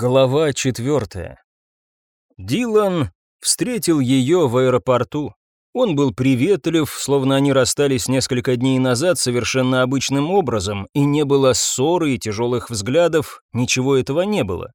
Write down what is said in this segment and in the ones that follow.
Глава четвертая. Дилан встретил ее в аэропорту. Он был приветлив, словно они расстались несколько дней назад совершенно обычным образом, и не было ссоры и тяжелых взглядов, ничего этого не было.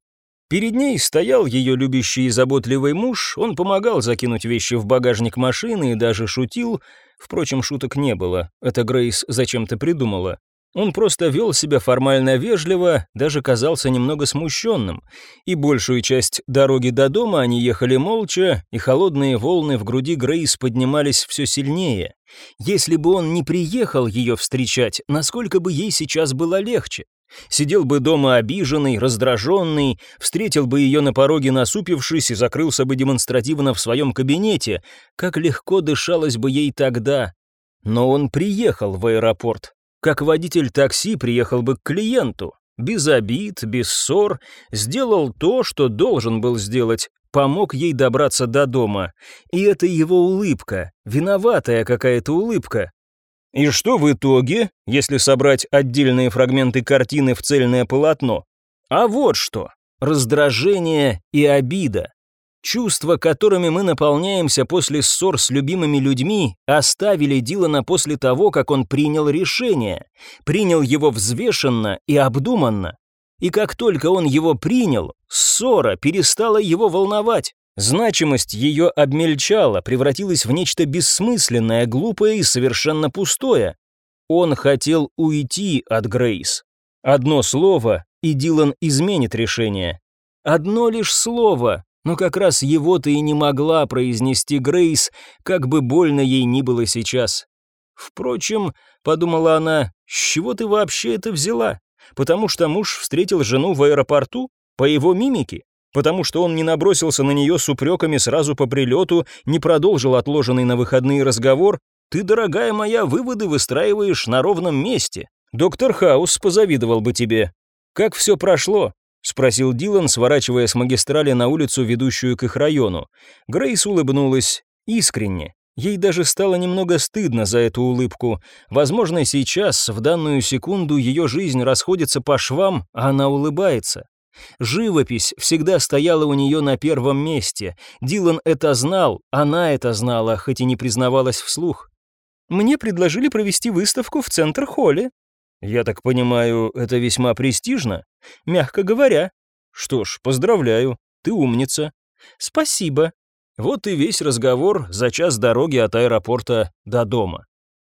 Перед ней стоял ее любящий и заботливый муж, он помогал закинуть вещи в багажник машины и даже шутил, впрочем, шуток не было, это Грейс зачем-то придумала. Он просто вел себя формально вежливо, даже казался немного смущенным. И большую часть дороги до дома они ехали молча, и холодные волны в груди Грейс поднимались все сильнее. Если бы он не приехал ее встречать, насколько бы ей сейчас было легче? Сидел бы дома обиженный, раздраженный, встретил бы ее на пороге насупившись и закрылся бы демонстративно в своем кабинете. Как легко дышалось бы ей тогда. Но он приехал в аэропорт, как водитель такси приехал бы к клиенту, без обид, без ссор, сделал то, что должен был сделать, помог ей добраться до дома. И это его улыбка, виноватая какая-то улыбка. И что в итоге, если собрать отдельные фрагменты картины в цельное полотно? А вот что. Раздражение и обида. Чувства, которыми мы наполняемся после ссор с любимыми людьми, оставили Дилана после того, как он принял решение. Принял его взвешенно и обдуманно. И как только он его принял, ссора перестала его волновать. Значимость ее обмельчала, превратилась в нечто бессмысленное, глупое и совершенно пустое. Он хотел уйти от Грейс. Одно слово, и Дилан изменит решение. Одно лишь слово, но как раз его-то и не могла произнести Грейс, как бы больно ей ни было сейчас. Впрочем, подумала она, с чего ты вообще это взяла? Потому что муж встретил жену в аэропорту? По его мимике? Потому что он не набросился на нее с упреками сразу по прилету, не продолжил отложенный на выходные разговор? Ты, дорогая моя, выводы выстраиваешь на ровном месте. Доктор Хаус позавидовал бы тебе. Как все прошло? — спросил Дилан, сворачивая с магистрали на улицу, ведущую к их району. Грейс улыбнулась. Искренне. Ей даже стало немного стыдно за эту улыбку. Возможно, сейчас, в данную секунду, ее жизнь расходится по швам, а она улыбается. Живопись всегда стояла у нее на первом месте. Дилан это знал, она это знала, хоть и не признавалась вслух. «Мне предложили провести выставку в Центр-холле», я так понимаю, это весьма престижно? Мягко говоря. Что ж, поздравляю, ты умница. Спасибо. Вот и весь разговор за час дороги от аэропорта до дома.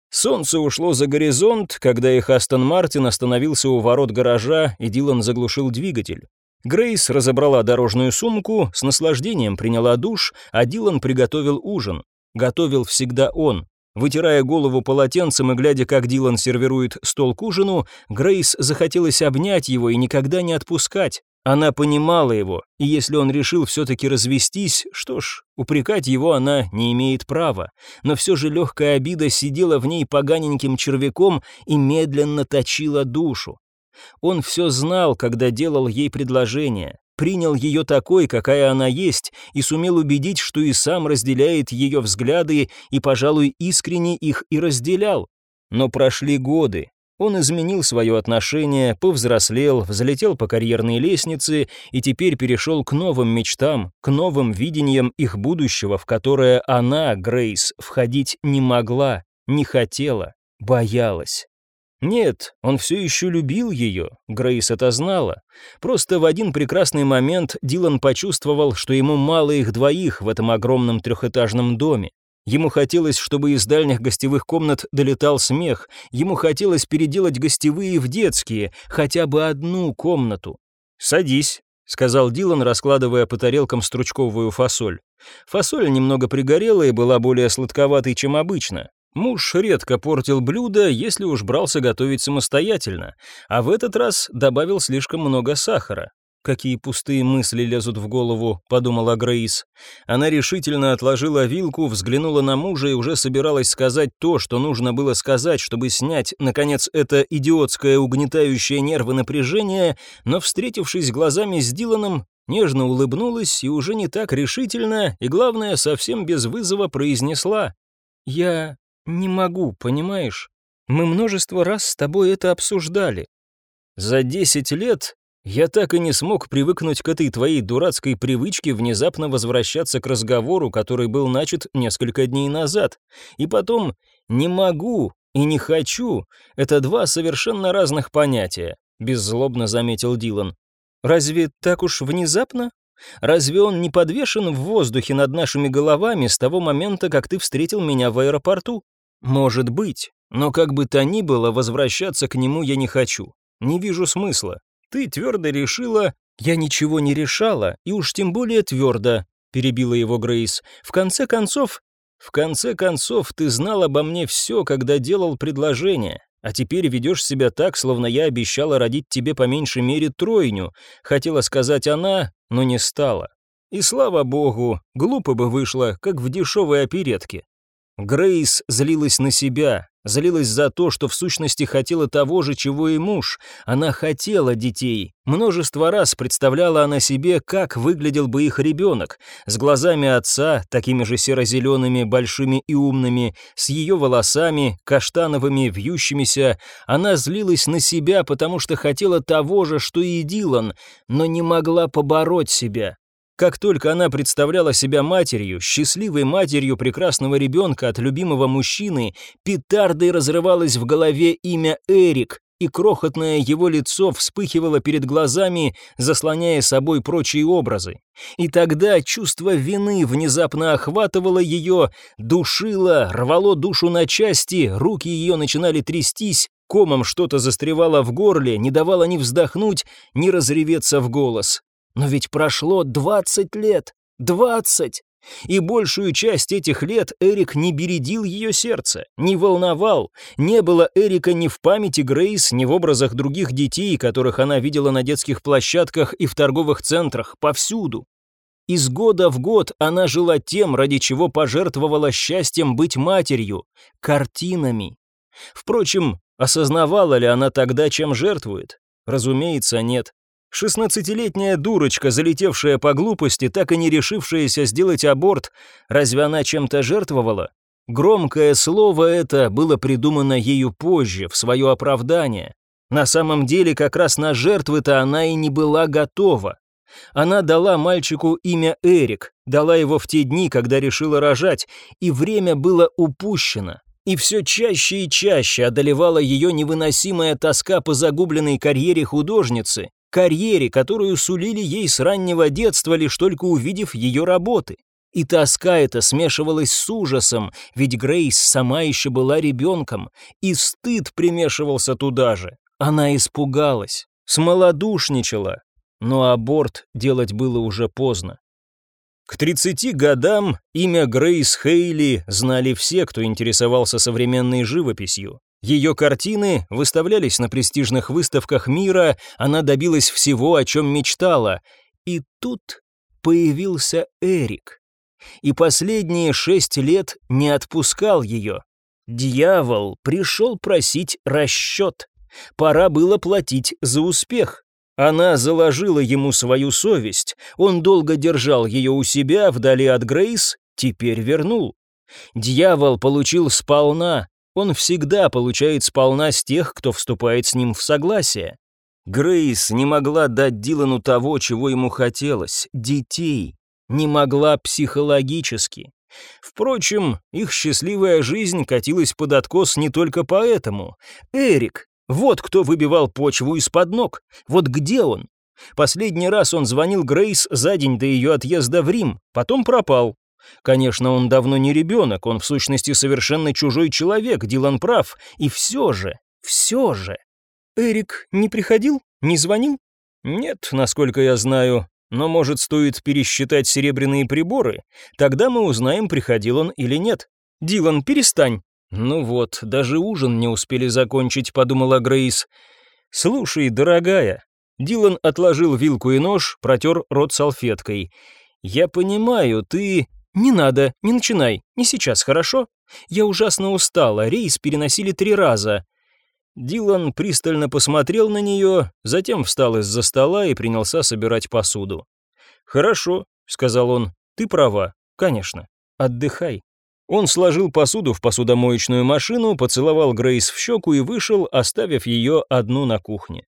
Солнце ушло за горизонт, когда их Астон Мартин остановился у ворот гаража, и Дилан заглушил двигатель. Грейс разобрала дорожную сумку, с наслаждением приняла душ, а Дилан приготовил ужин. Готовил всегда он. Вытирая голову полотенцем и глядя, как Дилан сервирует стол к ужину, Грейс захотелось обнять его и никогда не отпускать. Она понимала его, и если он решил все-таки развестись, что ж, упрекать его она не имеет права. Но все же легкая обида сидела в ней поганеньким червяком и медленно точила душу. Он все знал, когда делал ей предложение принял ее такой, какая она есть, и сумел убедить, что и сам разделяет ее взгляды и, пожалуй, искренне их и разделял. Но прошли годы. Он изменил свое отношение, повзрослел, взлетел по карьерной лестнице и теперь перешел к новым мечтам, к новым видениям их будущего, в которое она, Грейс, входить не могла, не хотела, боялась. Нет, он все еще любил ее, Грейс это знала. Просто в один прекрасный момент Дилан почувствовал, что ему мало их двоих в этом огромном трехэтажном доме. Ему хотелось, чтобы из дальних гостевых комнат долетал смех, ему хотелось переделать гостевые в детские, хотя бы одну комнату. «Садись», — сказал Дилан, раскладывая по тарелкам стручковую фасоль. Фасоль немного пригорела и была более сладковатой, чем обычно. Муж редко портил блюда, если уж брался готовить самостоятельно, а в этот раз добавил слишком много сахара. «Какие пустые мысли лезут в голову», — подумала Грейс. Она решительно отложила вилку, взглянула на мужа и уже собиралась сказать то, что нужно было сказать, чтобы снять, наконец, это идиотское угнетающее нервы напряжение, но, встретившись глазами с Диланом, нежно улыбнулась и уже не так решительно, и, главное, совсем без вызова произнесла «Я «Не могу, понимаешь? Мы множество раз с тобой это обсуждали. За десять лет Я так и не смог привыкнуть к этой твоей дурацкой привычке внезапно возвращаться к разговору, который был начат несколько дней назад. И потом, не могу и не хочу — это два совершенно разных понятия», — беззлобно заметил Дилан. «Разве так уж внезапно? Разве он не подвешен в воздухе над нашими головами с того момента, как ты встретил меня в аэропорту? Может быть, но как бы то ни было, возвращаться к нему я не хочу. Не вижу смысла. Ты твердо решила... Я ничего не решала, и уж тем более твердо, перебила его Грейс. В конце концов... В конце концов, ты знал обо мне все, когда делал предложение. А теперь ведешь себя так, словно я обещала родить тебе по меньшей мере тройню. Хотела сказать она, но не стала. И слава богу, глупо бы вышло, как в дешевой оперетке. Грейс злилась на себя, злилась за то, что в сущности хотела того же, чего и муж. Она хотела детей. Множество раз представляла она себе, как выглядел бы их ребенок. С глазами отца, такими же серо-зелеными, большими и умными, с ее волосами, каштановыми, вьющимися. Она злилась на себя, потому что хотела того же, что и Дилан, но не могла побороть себя. Как только она представляла себя матерью, счастливой матерью прекрасного ребенка от любимого мужчины, петардой разрывалось в голове имя Эрик, и крохотное его лицо вспыхивало перед глазами, заслоняя собой прочие образы. И тогда чувство вины внезапно охватывало ее, душило, рвало душу на части, руки ее начинали трястись, комом что-то застревало в горле, не давало ни вздохнуть, ни разреветься в голос. Но ведь прошло 20 лет. 20! И большую часть этих лет Эрик не бередил ее сердце, не волновал. Не было Эрика ни в памяти Грейс, ни в образах других детей, которых она видела на детских площадках и в торговых центрах, повсюду. Из года в год она жила тем, ради чего пожертвовала счастьем быть матерью — картинами. Впрочем, осознавала ли она тогда, чем жертвует? Разумеется, нет. Шестнадцатилетняя дурочка, залетевшая по глупости, так и не решившаяся сделать аборт, разве она чем-то жертвовала? Громкое слово это было придумано ею позже, в свое оправдание. На самом деле, как раз на жертвы-то она и не была готова. Она дала мальчику имя Эрик, дала его в те дни, когда решила рожать, и время было упущено. И все чаще и чаще одолевала ее невыносимая тоска по загубленной карьере художницы, карьере, которую сулили ей с раннего детства, лишь только увидев ее работы. И тоска эта смешивалась с ужасом, ведь Грейс сама еще была ребенком, и стыд примешивался туда же. Она испугалась, смолодушничала, но аборт делать было уже поздно. К 30 годам имя Грейс Хейли знали все, кто интересовался современной живописью. Ее картины выставлялись на престижных выставках мира, она добилась всего, о чем мечтала. И тут появился Эрик. И последние шесть лет не отпускал ее. Дьявол пришел просить расчет. Пора было платить за успех. Она заложила ему свою совесть, он долго держал ее у себя, вдали от Грейс, теперь вернул. Дьявол получил сполна, он всегда получает сполна с тех, кто вступает с ним в согласие. Грейс не могла дать Дилану того, чего ему хотелось — детей. Не могла психологически. Впрочем, их счастливая жизнь катилась под откос не только поэтому. Эрик, вот кто выбивал почву из-под ног. Вот где он? Последний раз он звонил Грейс за день до ее отъезда в Рим, потом пропал. Конечно, он давно не ребенок, он в сущности совершенно чужой человек, Дилан прав. И все же, все же. Эрик не приходил? Не звонил? Нет, насколько я знаю. Но, может, стоит пересчитать серебряные приборы? Тогда мы узнаем, приходил он или нет. Дилан, перестань. Ну вот, даже ужин не успели закончить, подумала Грейс. Слушай, дорогая. Дилан отложил вилку и нож, протер рот салфеткой. Я понимаю, ты «Не надо, не начинай, не сейчас, хорошо? Я ужасно устала, рейс переносили три раза». Дилан пристально посмотрел на нее, затем встал из-за стола и принялся собирать посуду. «Хорошо», — сказал он, — «ты права, конечно, отдыхай». Он сложил посуду в посудомоечную машину, поцеловал Грейс в щеку и вышел, оставив ее одну на кухне.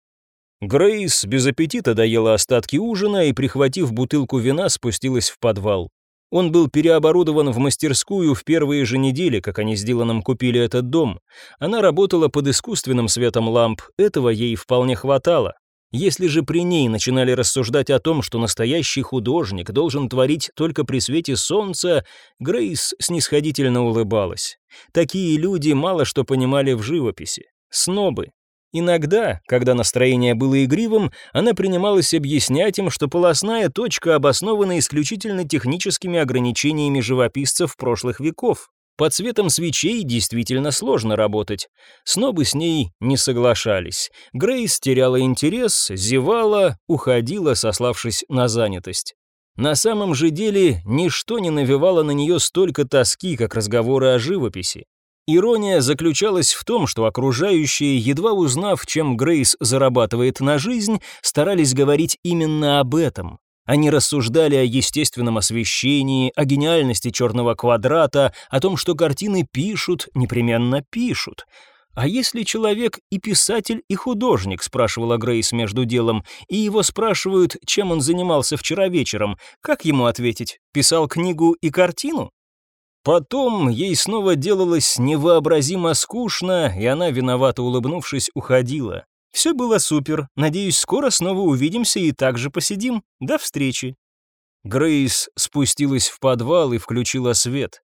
Грейс без аппетита доела остатки ужина и, прихватив бутылку вина, спустилась в подвал. Он был переоборудован в мастерскую в первые же недели, как они с Диланом купили этот дом. Она работала под искусственным светом ламп, этого ей вполне хватало. Если же при ней начинали рассуждать о том, что настоящий художник должен творить только при свете солнца, Грейс снисходительно улыбалась. Такие люди мало что понимали в живописи. Снобы. Иногда, когда настроение было игривым, она принималась объяснять им, что полосная точка обоснована исключительно техническими ограничениями живописцев прошлых веков. Под светом свечей действительно сложно работать. Снобы с ней не соглашались. Грейс теряла интерес, зевала, уходила, сославшись на занятость. На самом же деле, ничто не навевало на нее столько тоски, как разговоры о живописи. Ирония заключалась в том, что окружающие, едва узнав, чем Грейс зарабатывает на жизнь, старались говорить именно об этом. Они рассуждали о естественном освещении, о гениальности черного квадрата, о том, что картины пишут, непременно пишут. «А если человек и писатель, и художник?» — спрашивала Грейс между делом, и его спрашивают, чем он занимался вчера вечером. Как ему ответить? Писал книгу и картину? Потом ей снова делалось невообразимо скучно, и она, виновато улыбнувшись, уходила. Все было супер. Надеюсь, скоро снова увидимся и также посидим. До встречи. Грейс спустилась в подвал и включила свет.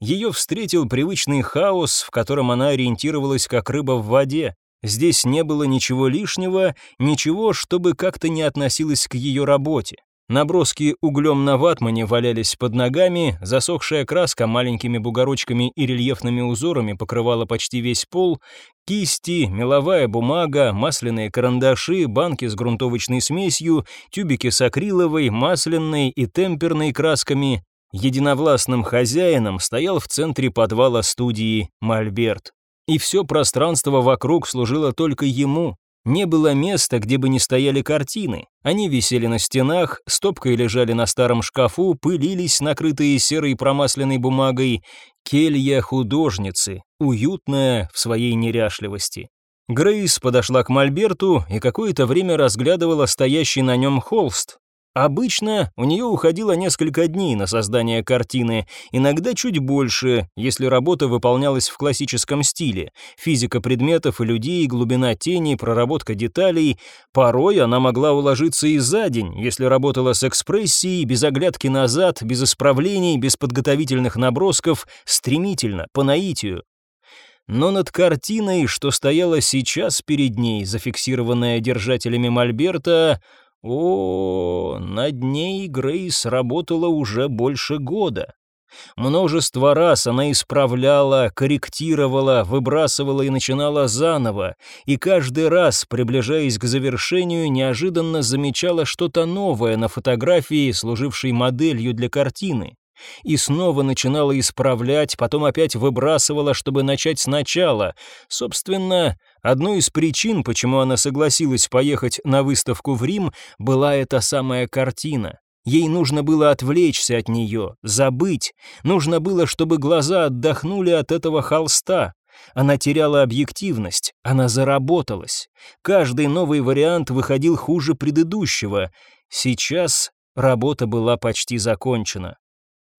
Ее встретил привычный хаос, в котором она ориентировалась как рыба в воде. Здесь не было ничего лишнего, ничего, чтобы как-то не относилось к ее работе. Наброски углем на ватмане валялись под ногами, засохшая краска маленькими бугорочками и рельефными узорами покрывала почти весь пол, кисти, меловая бумага, масляные карандаши, банки с грунтовочной смесью, тюбики с акриловой, масляной и темперной красками. Единовластным хозяином стоял в центре подвала студии Мольберт. И все пространство вокруг служило только ему, не было места, где бы не стояли картины. Они висели на стенах, стопкой лежали на старом шкафу, пылились, накрытые серой промасленной бумагой. Келья художницы, уютная в своей неряшливости. Грейс подошла к мольберту и какое-то время разглядывала стоящий на нем холст. Обычно у нее уходило несколько дней на создание картины, иногда чуть больше, если работа выполнялась в классическом стиле. Физика предметов и людей, глубина тени, проработка деталей. Порой она могла уложиться и за день, если работала с экспрессией, без оглядки назад, без исправлений, без подготовительных набросков, стремительно, по наитию. Но над картиной, что стояла сейчас перед ней, зафиксированная держателями мольберта, о, над ней Грейс работала уже больше года. Множество раз она исправляла, корректировала, выбрасывала и начинала заново, и каждый раз, приближаясь к завершению, неожиданно замечала что-то новое на фотографии, служившей моделью для картины и снова начинала исправлять, потом опять выбрасывала, чтобы начать сначала. Собственно, одной из причин, почему она согласилась поехать на выставку в Рим, была эта самая картина. Ей нужно было отвлечься от нее, забыть. Нужно было, чтобы глаза отдохнули от этого холста. Она теряла объективность, она заработалась. Каждый новый вариант выходил хуже предыдущего. Сейчас работа была почти закончена.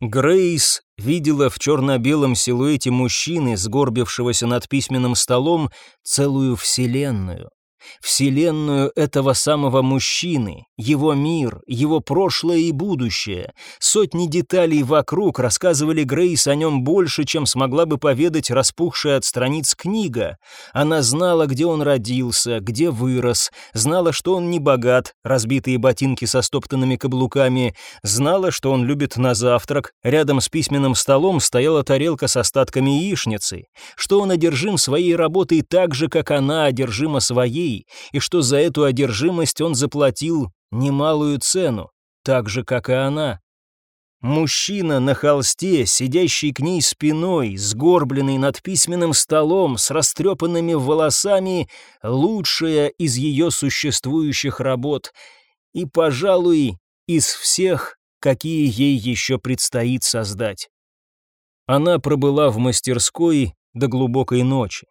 Грейс видела в черно-белом силуэте мужчины, сгорбившегося над письменным столом, целую вселенную. Вселенную этого самого мужчины, его мир, его прошлое и будущее. Сотни деталей вокруг рассказывали Грейс о нем больше, чем смогла бы поведать распухшая от страниц книга. Она знала, где он родился, где вырос, знала, что он не богат, разбитые ботинки со стоптанными каблуками, знала, что он любит на завтрак, рядом с письменным столом стояла тарелка с остатками яичницы, что он одержим своей работой так же, как она одержима своей, и что за эту одержимость он заплатил немалую цену, так же, как и она. Мужчина на холсте, сидящий к ней спиной, сгорбленный над письменным столом, с растрепанными волосами, лучшая из ее существующих работ и, пожалуй, из всех, какие ей еще предстоит создать. Она пробыла в мастерской до глубокой ночи.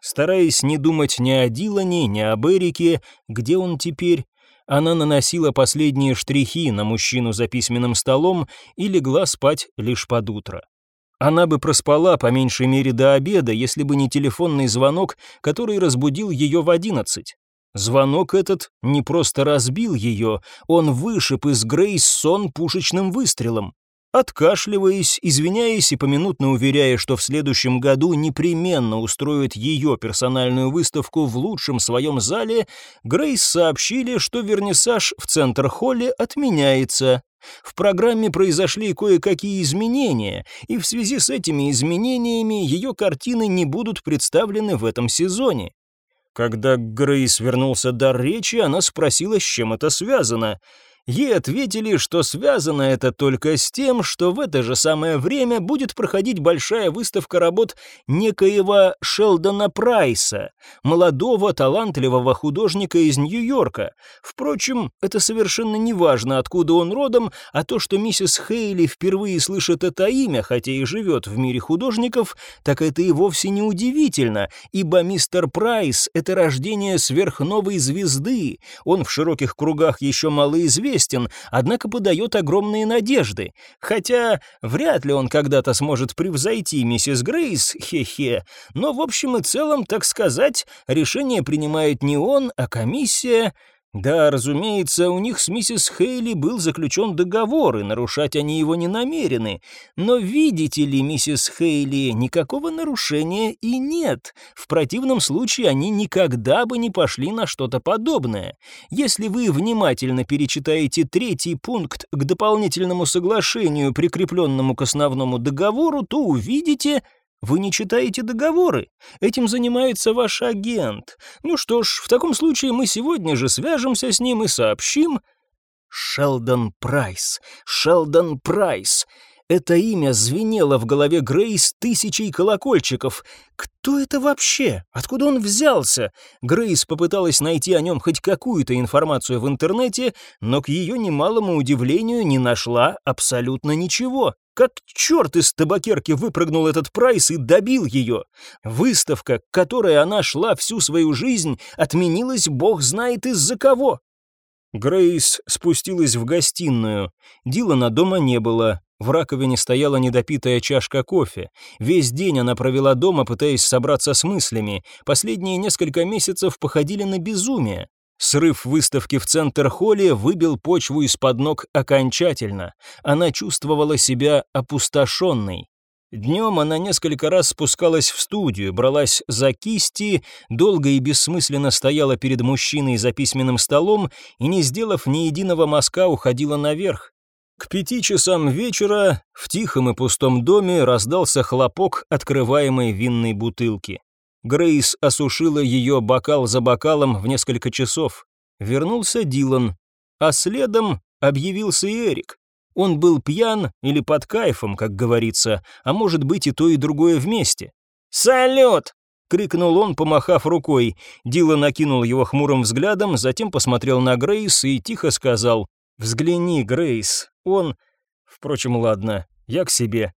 Стараясь не думать ни о Дилане, ни об Эрике, где он теперь, она наносила последние штрихи на мужчину за письменным столом и легла спать лишь под утро. Она бы проспала по меньшей мере до обеда, если бы не телефонный звонок, который разбудил ее в одиннадцать. Звонок этот не просто разбил ее, он вышиб из Грейс сон пушечным выстрелом. Откашливаясь, извиняясь и поминутно уверяя, что в следующем году непременно устроит ее персональную выставку в лучшем своем зале, Грейс сообщили, что вернисаж в Центр-холле отменяется. В программе произошли кое-какие изменения, и в связи с этими изменениями ее картины не будут представлены в этом сезоне. Когда Грейс вернулся дар речи, она спросила, с чем это связано — Ей ответили, что связано это только с тем, что в это же самое время будет проходить большая выставка работ некоего Шелдона Прайса, молодого талантливого художника из Нью-Йорка. Впрочем, это совершенно не важно, откуда он родом, а то, что миссис Хейли впервые слышит это имя, хотя и живет в мире художников, так это и вовсе не удивительно, ибо мистер Прайс — это рождение сверхновой звезды, он в широких кругах еще малоизвестен, известен, однако подает огромные надежды. Хотя вряд ли он когда-то сможет превзойти миссис Грейс, хе-хе. Но в общем и целом, так сказать, решение принимает не он, а комиссия, да, разумеется, у них с миссис Хейли был заключен договор, и нарушать они его не намерены. Но видите ли, миссис Хейли, никакого нарушения и нет. В противном случае они никогда бы не пошли на что-то подобное. Если вы внимательно перечитаете третий пункт к дополнительному соглашению, прикрепленному к основному договору, то увидите, вы не читаете договоры. Этим занимается ваш агент. Ну что ж, в таком случае мы сегодня же свяжемся с ним и сообщим... Шелдон Прайс. Шелдон Прайс. Это имя звенело в голове Грейс тысячей колокольчиков. Кто это вообще? Откуда он взялся? Грейс попыталась найти о нем хоть какую-то информацию в интернете, но к ее немалому удивлению не нашла абсолютно ничего. Как черт из табакерки выпрыгнул этот прайс и добил ее. Выставка, к которой она шла всю свою жизнь, отменилась бог знает из-за кого. Грейс спустилась в гостиную. Дилана дома не было. В раковине стояла недопитая чашка кофе. Весь день она провела дома, пытаясь собраться с мыслями. Последние несколько месяцев походили на безумие. Срыв выставки в центр-холле выбил почву из-под ног окончательно. Она чувствовала себя опустошенной. Днем она несколько раз спускалась в студию, бралась за кисти, долго и бессмысленно стояла перед мужчиной за письменным столом и, не сделав ни единого мазка, уходила наверх. К пяти часам вечера в тихом и пустом доме раздался хлопок открываемой винной бутылки. Грейс осушила ее бокал за бокалом в несколько часов. Вернулся Дилан, а следом объявился и Эрик. Он был пьян или под кайфом, как говорится, а может быть и то, и другое вместе. «Салют!» — крикнул он, помахав рукой. Дилан накинул его хмурым взглядом, затем посмотрел на Грейс и тихо сказал «Взгляни, Грейс, он...» Впрочем, ладно, я к себе.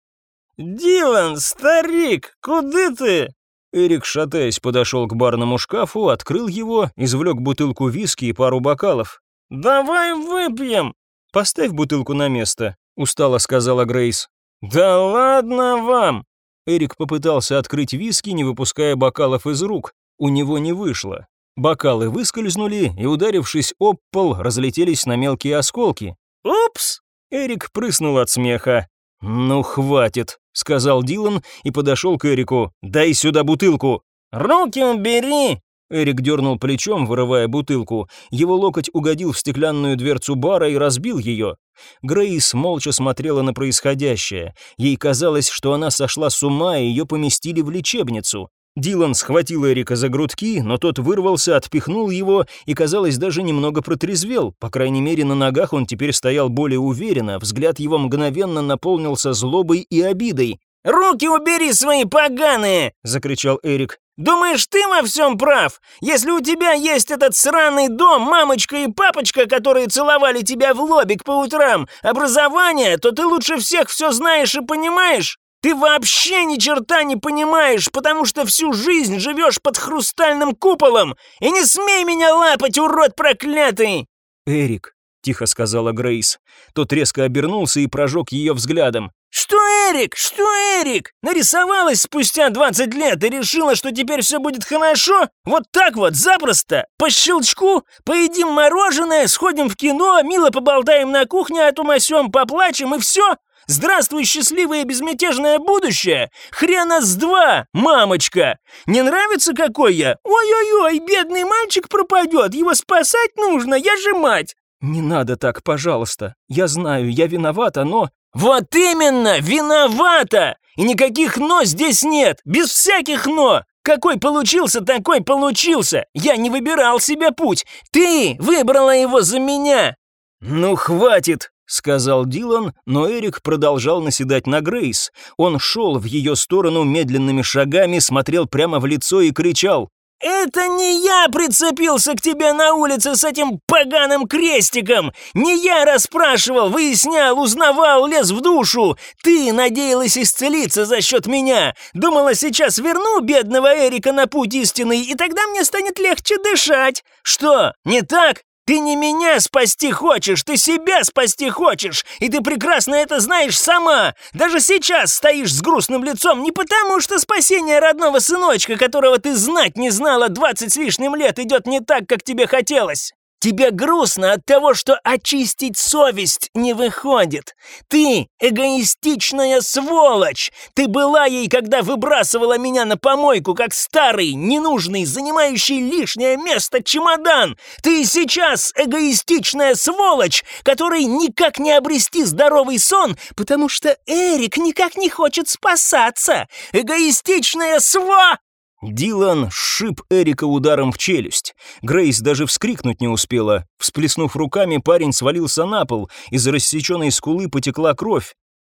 «Дилан, старик, куда ты?» Эрик, шатаясь, подошел к барному шкафу, открыл его, извлек бутылку виски и пару бокалов. «Давай выпьем!» «Поставь бутылку на место», — устало сказала Грейс. «Да ладно вам!» Эрик попытался открыть виски, не выпуская бокалов из рук. У него не вышло. Бокалы выскользнули и, ударившись об пол, разлетелись на мелкие осколки. «Упс!» Эрик прыснул от смеха. «Ну, хватит», — сказал Дилан и подошел к Эрику. «Дай сюда бутылку». «Руки убери!» Эрик дернул плечом, вырывая бутылку. Его локоть угодил в стеклянную дверцу бара и разбил ее. Грейс молча смотрела на происходящее. Ей казалось, что она сошла с ума, и ее поместили в лечебницу. Дилан схватил Эрика за грудки, но тот вырвался, отпихнул его и, казалось, даже немного протрезвел. По крайней мере, на ногах он теперь стоял более уверенно, взгляд его мгновенно наполнился злобой и обидой. «Руки убери свои поганые!» — закричал Эрик. «Думаешь, ты во всем прав? Если у тебя есть этот сраный дом, мамочка и папочка, которые целовали тебя в лобик по утрам, образование, то ты лучше всех все знаешь и понимаешь. Ты вообще ни черта не понимаешь, потому что всю жизнь живешь под хрустальным куполом! И не смей меня лапать, урод проклятый!» «Эрик», — тихо сказала Грейс. Тот резко обернулся и прожег ее взглядом. «Что, Эрик? Что, Эрик? Нарисовалась спустя 20 лет и решила, что теперь все будет хорошо? Вот так вот, запросто? По щелчку? Поедим мороженое, сходим в кино, мило поболтаем на кухне, а то масем поплачем и все? Здравствуй, счастливое безмятежное будущее! Хрена с два, мамочка! Не нравится, какой я? Ой-ой-ой, бедный мальчик пропадет, его спасать нужно, я же мать!» «Не надо так, пожалуйста. Я знаю, я виновата, но...» «Вот именно, виновата! И никаких «но» здесь нет, без всяких «но». Какой получился, такой получился. Я не выбирал себе путь. Ты выбрала его за меня. Ну, хватит, сказал Дилан, но Эрик продолжал наседать на Грейс. Он шел в ее сторону медленными шагами, смотрел прямо в лицо и кричал. «Это не я прицепился к тебе на улице с этим поганым крестиком! Не я расспрашивал, выяснял, узнавал, лез в душу! Ты надеялась исцелиться за счет меня! Думала, сейчас верну бедного Эрика на путь истинный, и тогда мне станет легче дышать! Что, не так? Ты не меня спасти хочешь, ты себя спасти хочешь, и ты прекрасно это знаешь сама. Даже сейчас стоишь с грустным лицом не потому, что спасение родного сыночка, которого ты знать не знала двадцать с лишним лет, идет не так, как тебе хотелось. Тебе грустно от того, что очистить совесть не выходит. Ты эгоистичная сволочь. Ты была ей, когда выбрасывала меня на помойку, как старый, ненужный, занимающий лишнее место чемодан. Ты сейчас эгоистичная сволочь, которой никак не обрести здоровый сон, потому что Эрик никак не хочет спасаться. Эгоистичная сва... Дилан сшиб Эрика ударом в челюсть. Грейс даже вскрикнуть не успела. Всплеснув руками, парень свалился на пол, из рассеченной скулы потекла кровь.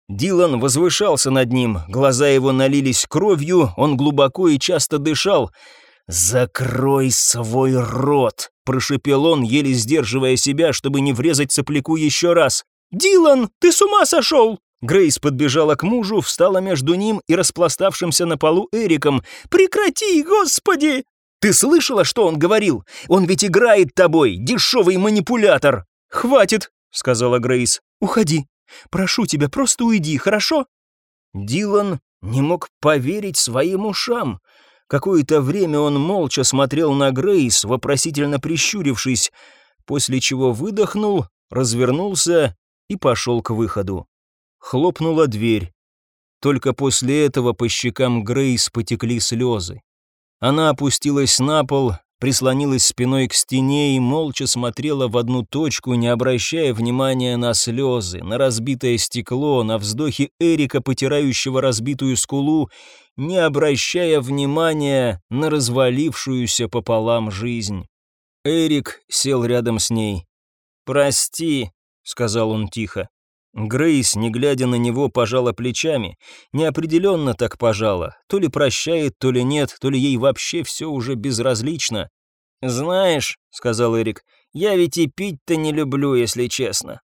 Дилан возвышался над ним, глаза его налились кровью, он глубоко и часто дышал. «Закрой свой рот!» – прошепел он, еле сдерживая себя, чтобы не врезать сопляку еще раз. «Дилан, ты с ума сошел!» Грейс подбежала к мужу, встала между ним и распластавшимся на полу Эриком. «Прекрати, господи!» «Ты слышала, что он говорил? Он ведь играет тобой, дешевый манипулятор!» «Хватит!» — сказала Грейс. «Уходи. Прошу тебя, просто уйди, хорошо?» Дилан не мог поверить своим ушам. Какое-то время он молча смотрел на Грейс, вопросительно прищурившись, после чего выдохнул, развернулся и пошел к выходу. Хлопнула дверь. Только после этого по щекам Грейс потекли слезы. Она опустилась на пол, прислонилась спиной к стене и молча смотрела в одну точку, не обращая внимания на слезы, на разбитое стекло, на вздохи Эрика, потирающего разбитую скулу, не обращая внимания на развалившуюся пополам жизнь. Эрик сел рядом с ней. «Прости», — сказал он тихо. Грейс, не глядя на него, пожала плечами. Неопределенно так пожала. То ли прощает, то ли нет, то ли ей вообще все уже безразлично. «Знаешь», — сказал Эрик, — «я ведь и пить-то не люблю, если честно».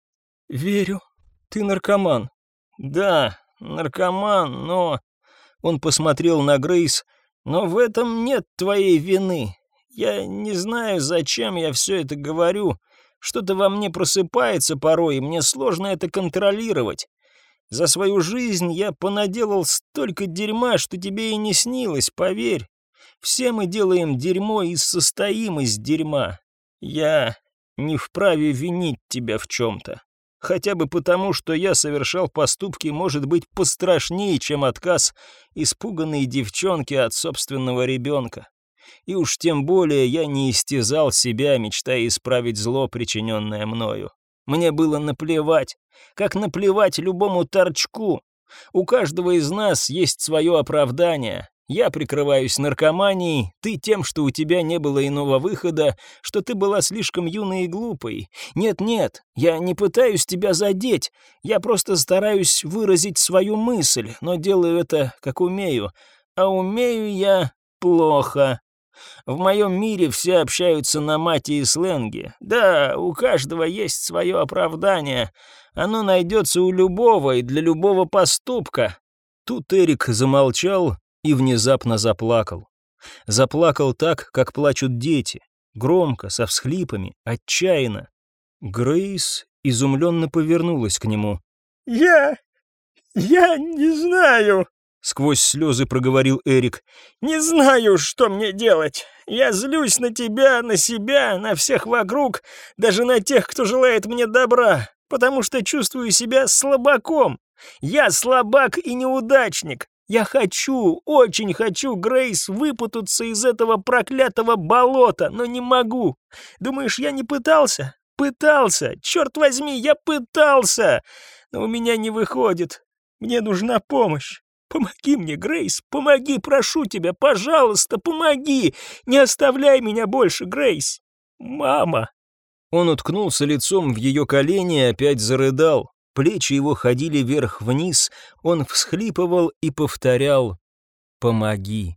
«Верю. Ты наркоман». «Да, наркоман, но...» Он посмотрел на Грейс. «Но в этом нет твоей вины. Я не знаю, зачем я все это говорю. Что-то во мне просыпается порой, и мне сложно это контролировать. За свою жизнь я понаделал столько дерьма, что тебе и не снилось, поверь. Все мы делаем дерьмо и состоим из дерьма. Я не вправе винить тебя в чем-то. Хотя бы потому, что я совершал поступки, может быть, пострашнее, чем отказ испуганной девчонки от собственного ребенка. И уж тем более я не истязал себя, мечтая исправить зло, причиненное мною. Мне было наплевать, как наплевать любому торчку. У каждого из нас есть свое оправдание. Я прикрываюсь наркоманией, ты тем, что у тебя не было иного выхода, что ты была слишком юной и глупой. Нет-нет, я не пытаюсь тебя задеть, я просто стараюсь выразить свою мысль, но делаю это, как умею. А умею я плохо. В моем мире все общаются на мате и сленге. Да, у каждого есть свое оправдание. Оно найдется у любого и для любого поступка. Тут Эрик замолчал и внезапно заплакал. Заплакал так, как плачут дети, громко, со всхлипами, отчаянно. Грейс изумленно повернулась к нему. «Я... я не знаю», — сквозь слезы проговорил Эрик. «Не знаю, что мне делать. Я злюсь на тебя, на себя, на всех вокруг, даже на тех, кто желает мне добра, потому что чувствую себя слабаком. Я слабак и неудачник. Я хочу, очень хочу, Грейс, выпутаться из этого проклятого болота, но не могу. Думаешь, я не пытался? Пытался, черт возьми, я пытался, но у меня не выходит. Мне нужна помощь. Помоги мне, Грейс, помоги, прошу тебя, пожалуйста, помоги. Не оставляй меня больше, Грейс. Мама. Он уткнулся лицом в ее колени и опять зарыдал. Плечи его ходили вверх-вниз, он всхлипывал и повторял «Помоги».